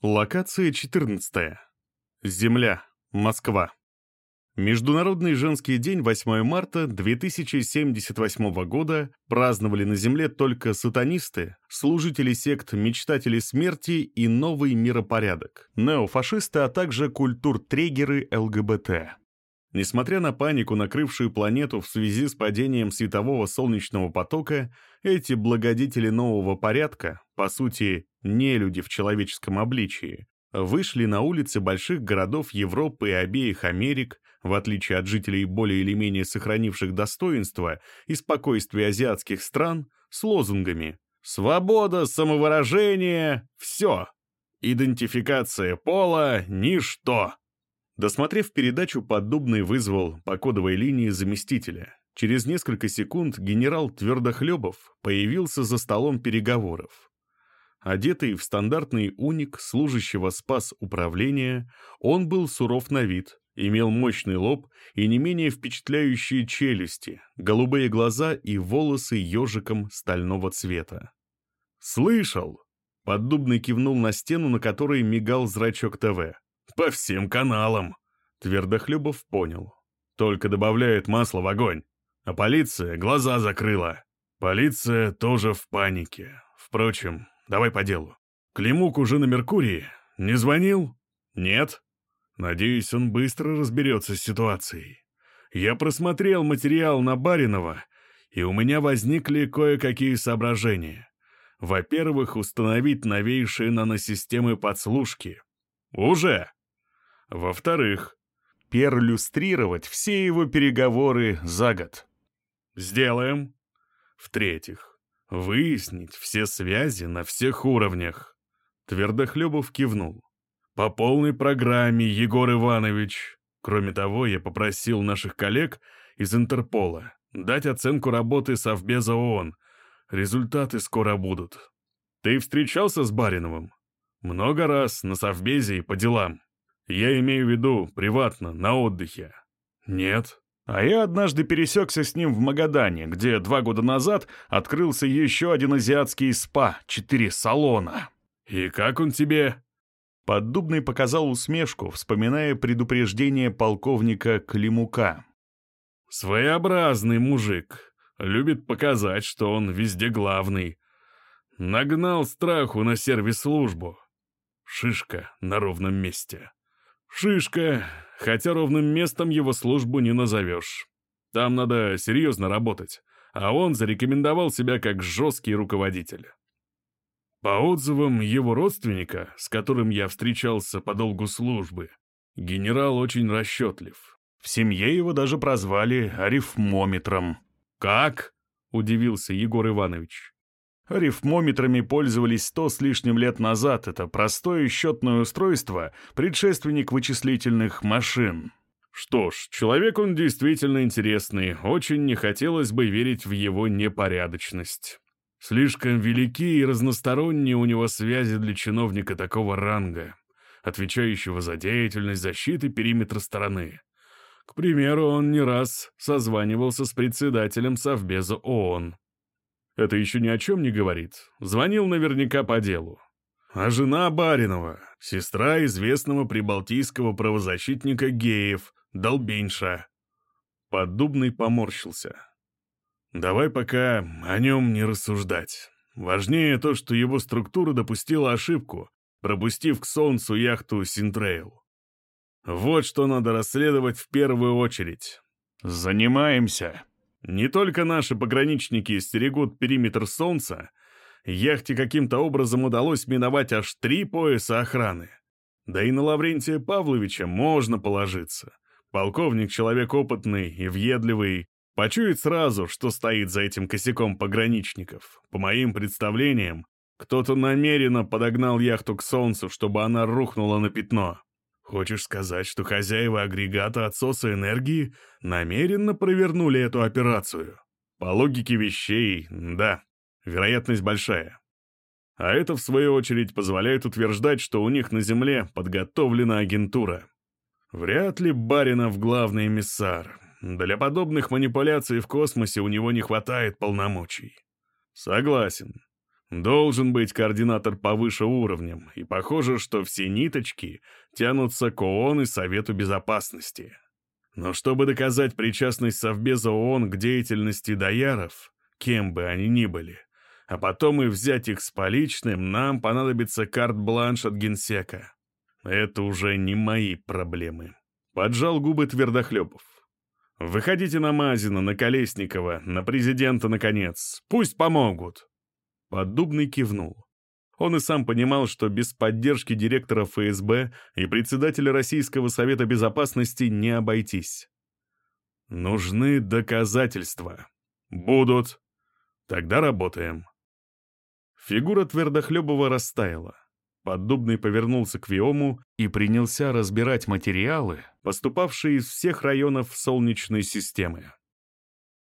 Локация 14. Земля. Москва. Международный женский день 8 марта 2078 года праздновали на Земле только сатанисты, служители сект Мечтатели Смерти и Новый Миропорядок, неофашисты, а также культур-трегеры ЛГБТ. Несмотря на панику, накрывшую планету в связи с падением светового солнечного потока, эти благодетели нового порядка, по сути, не люди в человеческом обличии, вышли на улицы больших городов Европы и обеих Америк, в отличие от жителей более или менее сохранивших достоинство и спокойствие азиатских стран, с лозунгами «Свобода, самовыражение, все! Идентификация пола – ничто!» Досмотрев передачу, Поддубный вызвал по кодовой линии заместителя. Через несколько секунд генерал Твердохлебов появился за столом переговоров. Одетый в стандартный уник служащего спас управления, он был суров на вид, имел мощный лоб и не менее впечатляющие челюсти, голубые глаза и волосы ежиком стального цвета. «Слышал!» — Поддубный кивнул на стену, на которой мигал зрачок ТВ. «По всем каналам!» Твердохлебов понял. «Только добавляют масло в огонь, а полиция глаза закрыла. Полиция тоже в панике. Впрочем, Давай по делу. Климук уже на Меркурии. Не звонил? Нет? Надеюсь, он быстро разберется с ситуацией. Я просмотрел материал на Баринова, и у меня возникли кое-какие соображения. Во-первых, установить новейшие наносистемы подслушки. Уже. Во-вторых, перлюстрировать все его переговоры за год. Сделаем. В-третьих, Выяснить все связи на всех уровнях. Твердохлебов кивнул. По полной программе, Егор Иванович. Кроме того, я попросил наших коллег из Интерпола дать оценку работы Совбеза ООН. Результаты скоро будут. Ты встречался с Бариновым? Много раз, на Совбезе и по делам. Я имею в виду приватно, на отдыхе. Нет. А я однажды пересекся с ним в Магадане, где два года назад открылся еще один азиатский спа, четыре салона. И как он тебе? Поддубный показал усмешку, вспоминая предупреждение полковника Климука. «Своеобразный мужик. Любит показать, что он везде главный. Нагнал страху на сервис-службу. Шишка на ровном месте. Шишка, хотя ровным местом его службу не назовешь. Там надо серьезно работать, а он зарекомендовал себя как жесткий руководитель. По отзывам его родственника, с которым я встречался по долгу службы, генерал очень расчетлив. В семье его даже прозвали арифмометром. «Как?» — удивился Егор Иванович. Арифмометрами пользовались сто с лишним лет назад. Это простое счетное устройство, предшественник вычислительных машин. Что ж, человек он действительно интересный, очень не хотелось бы верить в его непорядочность. Слишком велики и разносторонние у него связи для чиновника такого ранга, отвечающего за деятельность защиты периметра страны. К примеру, он не раз созванивался с председателем Совбеза ООН. Это еще ни о чем не говорит. Звонил наверняка по делу. А жена Баринова, сестра известного прибалтийского правозащитника геев, Долбеньша. Поддубный поморщился. Давай пока о нем не рассуждать. Важнее то, что его структура допустила ошибку, пропустив к Солнцу яхту Синтрейл. Вот что надо расследовать в первую очередь. Занимаемся. Не только наши пограничники стерегут периметр Солнца, яхте каким-то образом удалось миновать аж три пояса охраны. Да и на Лаврентия Павловича можно положиться. Полковник — человек опытный и въедливый, почует сразу, что стоит за этим косяком пограничников. По моим представлениям, кто-то намеренно подогнал яхту к Солнцу, чтобы она рухнула на пятно. Хочешь сказать, что хозяева агрегата отсоса энергии намеренно провернули эту операцию? По логике вещей, да, вероятность большая. А это, в свою очередь, позволяет утверждать, что у них на Земле подготовлена агентура. Вряд ли Баринов главный эмиссар. Для подобных манипуляций в космосе у него не хватает полномочий. Согласен. Должен быть координатор повыше уровнем, и похоже, что все ниточки тянутся к ООН и Совету Безопасности. Но чтобы доказать причастность Совбеза ООН к деятельности дояров, кем бы они ни были, а потом и взять их с поличным, нам понадобится карт-бланш от генсека. Это уже не мои проблемы. Поджал губы Твердохлебов. Выходите на Мазина, на Колесникова, на президента, наконец. Пусть помогут. Поддубный кивнул. Он и сам понимал, что без поддержки директора ФСБ и председателя Российского Совета Безопасности не обойтись. Нужны доказательства. Будут. Тогда работаем. Фигура Твердохлебова растаяла. Поддубный повернулся к Виому и принялся разбирать материалы, поступавшие из всех районов Солнечной системы.